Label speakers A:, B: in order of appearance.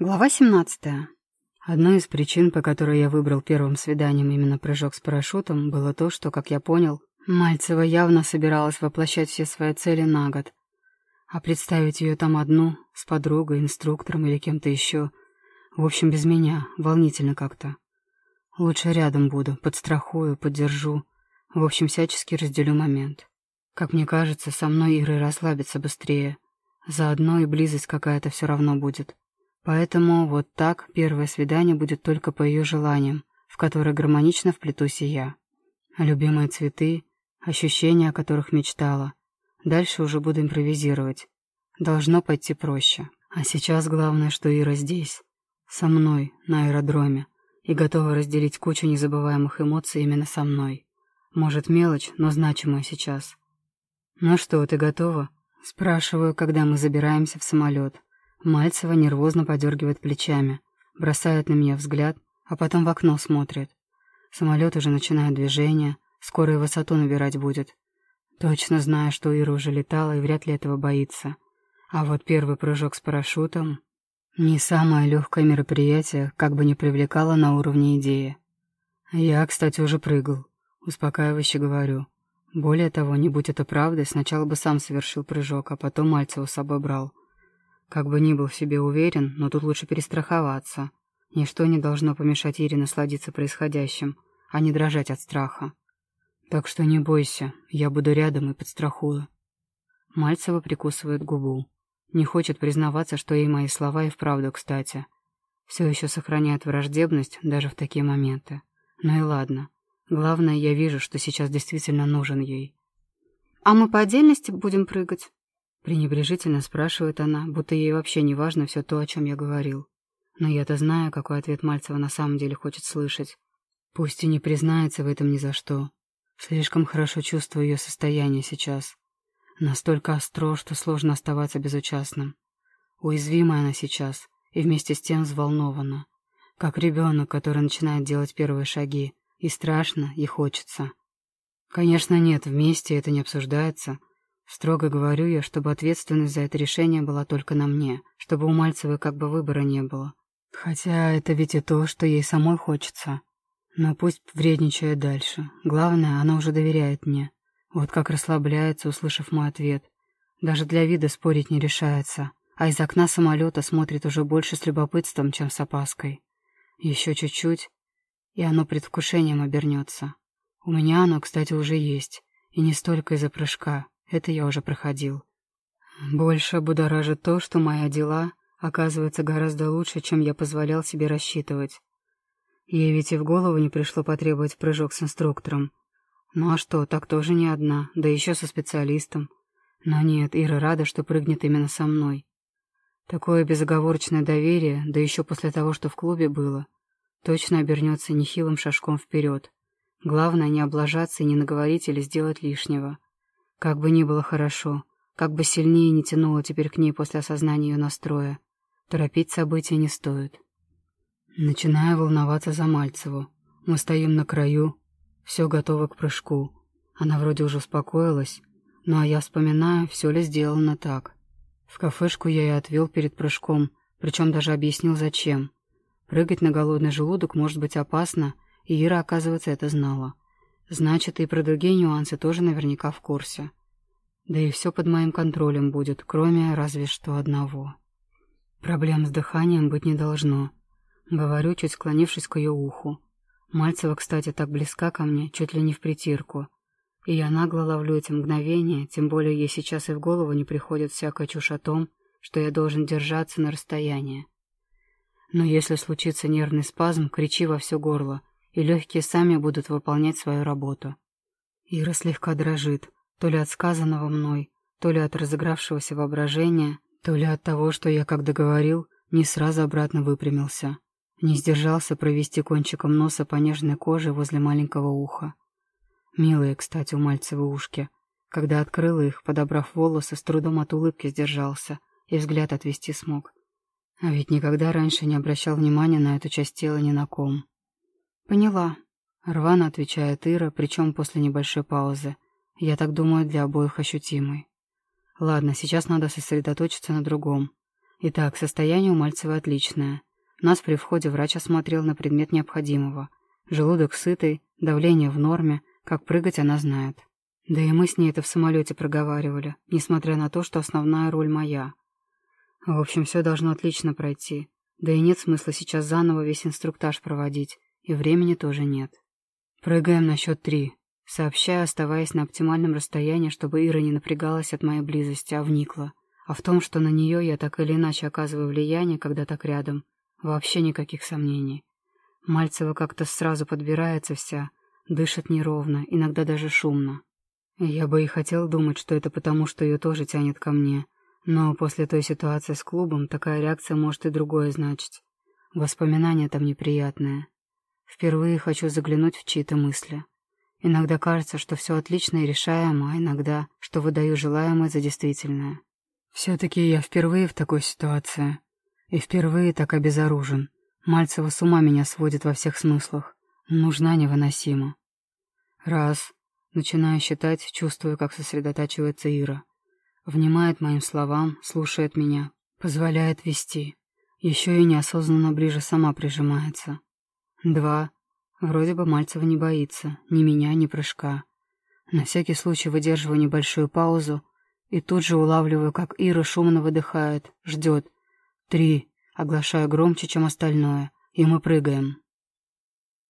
A: Глава 17. Одной из причин, по которой я выбрал первым свиданием именно прыжок с парашютом, было то, что, как я понял, Мальцева явно собиралась воплощать все свои цели на год. А представить ее там одну, с подругой, инструктором или кем-то еще, в общем, без меня, волнительно как-то. Лучше рядом буду, подстрахую, поддержу, в общем, всячески разделю момент. Как мне кажется, со мной Ира расслабится быстрее. Заодно и близость какая-то все равно будет. Поэтому вот так первое свидание будет только по ее желаниям, в которое гармонично вплетусь и я. Любимые цветы, ощущения, о которых мечтала. Дальше уже буду импровизировать. Должно пойти проще. А сейчас главное, что Ира здесь, со мной, на аэродроме, и готова разделить кучу незабываемых эмоций именно со мной. Может, мелочь, но значимая сейчас. «Ну что, ты готова?» Спрашиваю, когда мы забираемся в самолет. Мальцева нервозно подергивает плечами, бросает на меня взгляд, а потом в окно смотрит. Самолет уже начинает движение, скоро и высоту набирать будет. Точно знаю, что Ира уже летала и вряд ли этого боится. А вот первый прыжок с парашютом — не самое легкое мероприятие, как бы не привлекало на уровне идеи. Я, кстати, уже прыгал, успокаивающе говорю. Более того, не будь это правдой, сначала бы сам совершил прыжок, а потом Мальцева с собой брал. Как бы ни был в себе уверен, но тут лучше перестраховаться. Ничто не должно помешать Ире насладиться происходящим, а не дрожать от страха. Так что не бойся, я буду рядом и подстрахую. Мальцева прикусывает губу. Не хочет признаваться, что ей мои слова и вправду кстати. Все еще сохраняет враждебность даже в такие моменты. Ну и ладно. Главное, я вижу, что сейчас действительно нужен ей.
B: «А мы по отдельности будем прыгать?»
A: Пренебрежительно спрашивает она, будто ей вообще не важно все то, о чем я говорил. Но я-то знаю, какой ответ Мальцева на самом деле хочет слышать. Пусть и не признается в этом ни за что. Слишком хорошо чувствую ее состояние сейчас. Настолько остро, что сложно оставаться безучастным. Уязвимая она сейчас, и вместе с тем взволнована. Как ребенок, который начинает делать первые шаги. И страшно, и хочется. Конечно, нет, вместе это не обсуждается, Строго говорю я, чтобы ответственность за это решение была только на мне, чтобы у Мальцевой как бы выбора не было. Хотя это ведь и то, что ей самой хочется. Но пусть вредничает дальше. Главное, она уже доверяет мне. Вот как расслабляется, услышав мой ответ. Даже для вида спорить не решается, а из окна самолета смотрит уже больше с любопытством, чем с опаской. Еще чуть-чуть, и оно предвкушением обернется. У меня оно, кстати, уже есть, и не столько из-за прыжка, это я уже проходил. Больше будоражит то, что мои дела оказываются гораздо лучше, чем я позволял себе рассчитывать. Ей ведь и в голову не пришло потребовать прыжок с инструктором. Ну а что, так тоже не одна, да еще со специалистом. Но нет, Ира рада, что прыгнет именно со мной. Такое безоговорочное доверие, да еще после того, что в клубе было, точно обернется нехилым шажком вперед. Главное не облажаться и не наговорить или сделать лишнего. Как бы ни было хорошо, как бы сильнее не тянуло теперь к ней после осознания ее настроя, торопить события не стоит. Начинаю волноваться за Мальцеву. Мы стоим на краю, все готово к прыжку. Она вроде уже успокоилась, ну а я вспоминаю, все ли сделано так. В кафешку я и отвел перед прыжком, причем даже объяснил, зачем. Прыгать на голодный желудок может быть опасно, и Ира, оказывается, это знала. Значит, и про другие нюансы тоже наверняка в курсе. Да и все под моим контролем будет, кроме разве что одного. Проблем с дыханием быть не должно. Говорю, чуть склонившись к ее уху. Мальцева, кстати, так близка ко мне, чуть ли не в притирку. И я нагло ловлю эти мгновения, тем более ей сейчас и в голову не приходит всякая чушь о том, что я должен держаться на расстоянии. Но если случится нервный спазм, кричи во все горло, и легкие сами будут выполнять свою работу. Ира слегка дрожит, то ли от сказанного мной, то ли от разыгравшегося воображения, то ли от того, что я, как договорил, не сразу обратно выпрямился. Не сдержался провести кончиком носа по нежной коже возле маленького уха. Милые, кстати, у Мальцева ушки. Когда открыла их, подобрав волосы, с трудом от улыбки сдержался и взгляд отвести смог. А ведь никогда раньше не обращал внимания на эту часть тела ни на ком. «Поняла», — рвано отвечает Ира, причем после небольшой паузы. Я так думаю, для обоих ощутимой. Ладно, сейчас надо сосредоточиться на другом. Итак, состояние у Мальцева отличное. Нас при входе врач осмотрел на предмет необходимого. Желудок сытый, давление в норме, как прыгать она знает. Да и мы с ней это в самолете проговаривали, несмотря на то, что основная роль моя. В общем, все должно отлично пройти. Да и нет смысла сейчас заново весь инструктаж проводить, и времени тоже нет. Прыгаем на счет три. Сообщаю, оставаясь на оптимальном расстоянии, чтобы Ира не напрягалась от моей близости, а вникла. А в том, что на нее я так или иначе оказываю влияние, когда так рядом, вообще никаких сомнений. Мальцева как-то сразу подбирается вся, дышит неровно, иногда даже шумно. Я бы и хотел думать, что это потому, что ее тоже тянет ко мне, но после той ситуации с клубом такая реакция может и другое значить. Воспоминания там неприятные. Впервые хочу заглянуть в чьи-то мысли. Иногда кажется, что все отлично и решаемо, а иногда, что выдаю желаемое за действительное. Все-таки я впервые в такой ситуации. И впервые так обезоружен. Мальцева с ума меня сводит во всех смыслах. Нужна невыносимо. Раз. Начинаю считать, чувствую, как сосредотачивается Ира. Внимает моим словам, слушает меня, позволяет вести. Еще и неосознанно ближе сама прижимается. Два. Вроде бы Мальцева не боится, ни меня, ни прыжка. На всякий случай выдерживаю небольшую паузу и тут же улавливаю, как Ира шумно выдыхает, ждет. Три. Оглашаю громче, чем остальное, и мы прыгаем.